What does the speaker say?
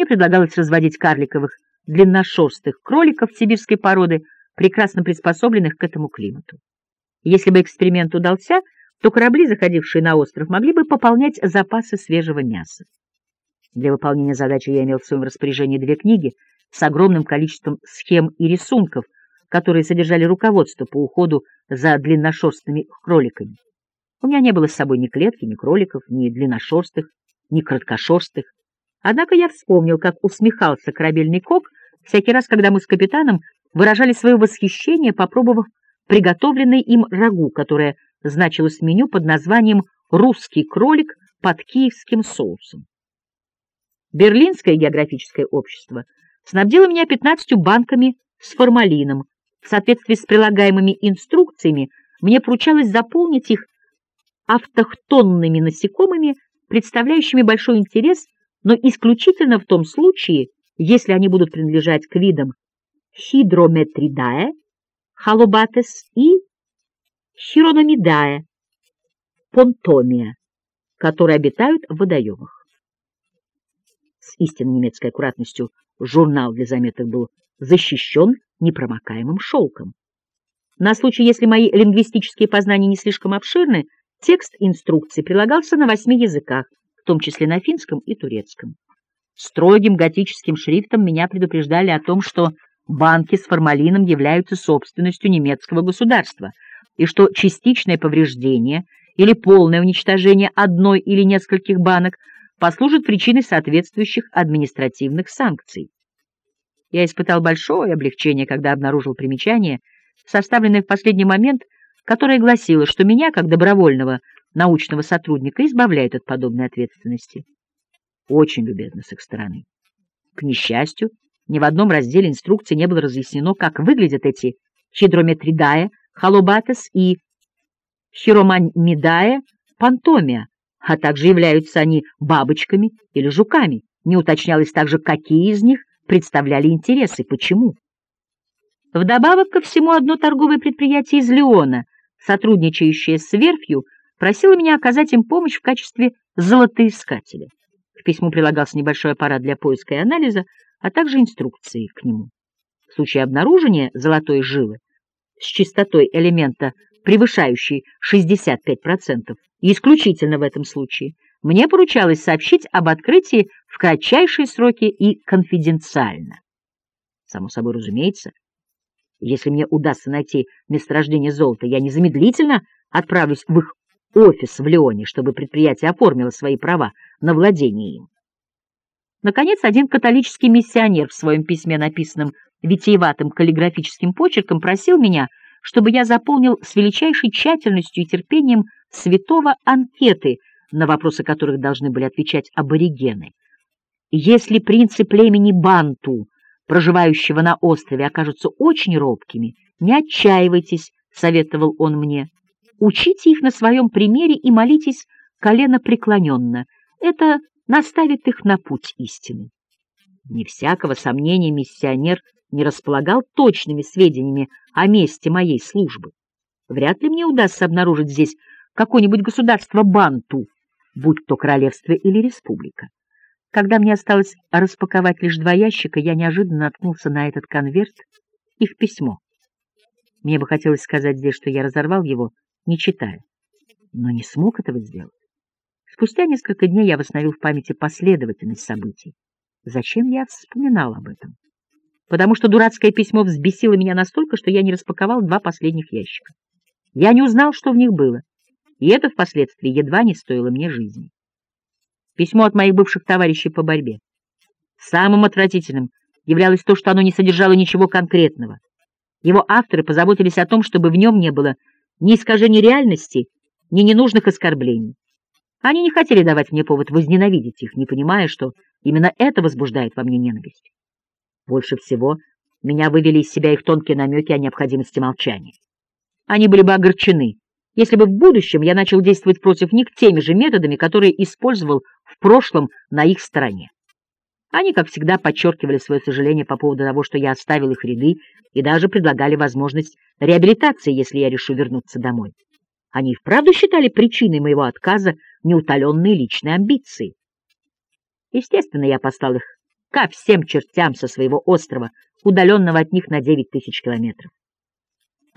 Мне предлагалось разводить карликовых длинношерстых кроликов сибирской породы, прекрасно приспособленных к этому климату. Если бы эксперимент удался, то корабли, заходившие на остров, могли бы пополнять запасы свежего мяса. Для выполнения задачи я имел в своем распоряжении две книги с огромным количеством схем и рисунков, которые содержали руководство по уходу за длинношерстными кроликами. У меня не было с собой ни клетки, ни кроликов, ни длинношерстых, ни краткошерстых. Однако я вспомнил, как усмехался корабельный кок всякий раз, когда мы с капитаном выражали свое восхищение, попробовав приготовленный им рагу, которое значилось в меню под названием «русский кролик под киевским соусом». Берлинское географическое общество снабдило меня 15 банками с формалином. В соответствии с прилагаемыми инструкциями мне поручалось заполнить их автохтонными насекомыми, представляющими большой интерес, но исключительно в том случае, если они будут принадлежать к видам Хидрометридае, Халобатес и Хирономидае, Понтомия, которые обитают в водоемах. С истинно немецкой аккуратностью журнал для заметок был защищен непромокаемым шелком. На случай, если мои лингвистические познания не слишком обширны, Текст инструкции прилагался на восьми языках, в том числе на финском и турецком. Строгим готическим шрифтом меня предупреждали о том, что банки с формалином являются собственностью немецкого государства, и что частичное повреждение или полное уничтожение одной или нескольких банок послужит причиной соответствующих административных санкций. Я испытал большое облегчение, когда обнаружил примечание, составленное в последний момент которая гласила, что меня, как добровольного научного сотрудника, избавляют от подобной ответственности. Очень любезно с их стороны. К несчастью, ни в одном разделе инструкции не было разъяснено, как выглядят эти хидрометридая, холобатес и хироманмидая, пантомия, а также являются они бабочками или жуками. Не уточнялось также, какие из них представляли интересы, почему. Вдобавок ко всему, одно торговое предприятие из Леона, сотрудничающее с верфью, просило меня оказать им помощь в качестве золотоискателя. К письму прилагался небольшой аппарат для поиска и анализа, а также инструкции к нему. В случае обнаружения золотой жилы с частотой элемента, превышающей 65%, и исключительно в этом случае, мне поручалось сообщить об открытии в кратчайшие сроки и конфиденциально. Само собой разумеется, если мне удастся найти месторождение золота, я незамедлительно отправлюсь в их офис в Леоне, чтобы предприятие оформило свои права на владение им. Наконец, один католический миссионер в своем письме, написанном витиеватым каллиграфическим почерком, просил меня, чтобы я заполнил с величайшей тщательностью и терпением святого анкеты, на вопросы которых должны были отвечать аборигены. Если принцы племени Банту проживающего на острове, окажутся очень робкими, не отчаивайтесь, — советовал он мне. Учите их на своем примере и молитесь колено преклоненно. Это наставит их на путь истины. Не всякого сомнения миссионер не располагал точными сведениями о месте моей службы. Вряд ли мне удастся обнаружить здесь какое-нибудь государство Банту, будь то королевство или республика. Когда мне осталось распаковать лишь два ящика, я неожиданно наткнулся на этот конверт, их письмо. Мне бы хотелось сказать здесь, что я разорвал его, не читая, но не смог этого сделать. Спустя несколько дней я восстановил в памяти последовательность событий. Зачем я вспоминал об этом? Потому что дурацкое письмо взбесило меня настолько, что я не распаковал два последних ящика. Я не узнал, что в них было, и это впоследствии едва не стоило мне жизни. Письмо от моих бывших товарищей по борьбе. Самым отвратительным являлось то, что оно не содержало ничего конкретного. Его авторы позаботились о том, чтобы в нем не было ни искажений реальности, ни ненужных оскорблений. Они не хотели давать мне повод возненавидеть их, не понимая, что именно это возбуждает во мне ненависть. Больше всего меня вывели из себя их тонкие намеки о необходимости молчания. Они были бы огорчены, если бы в будущем я начал действовать против них теми же методами, которые использовал в прошлом на их стороне. Они, как всегда, подчеркивали свое сожаление по поводу того, что я оставил их ряды, и даже предлагали возможность реабилитации, если я решу вернуться домой. Они вправду считали причиной моего отказа неутоленные личные амбиции. Естественно, я послал их ко всем чертям со своего острова, удаленного от них на девять тысяч километров.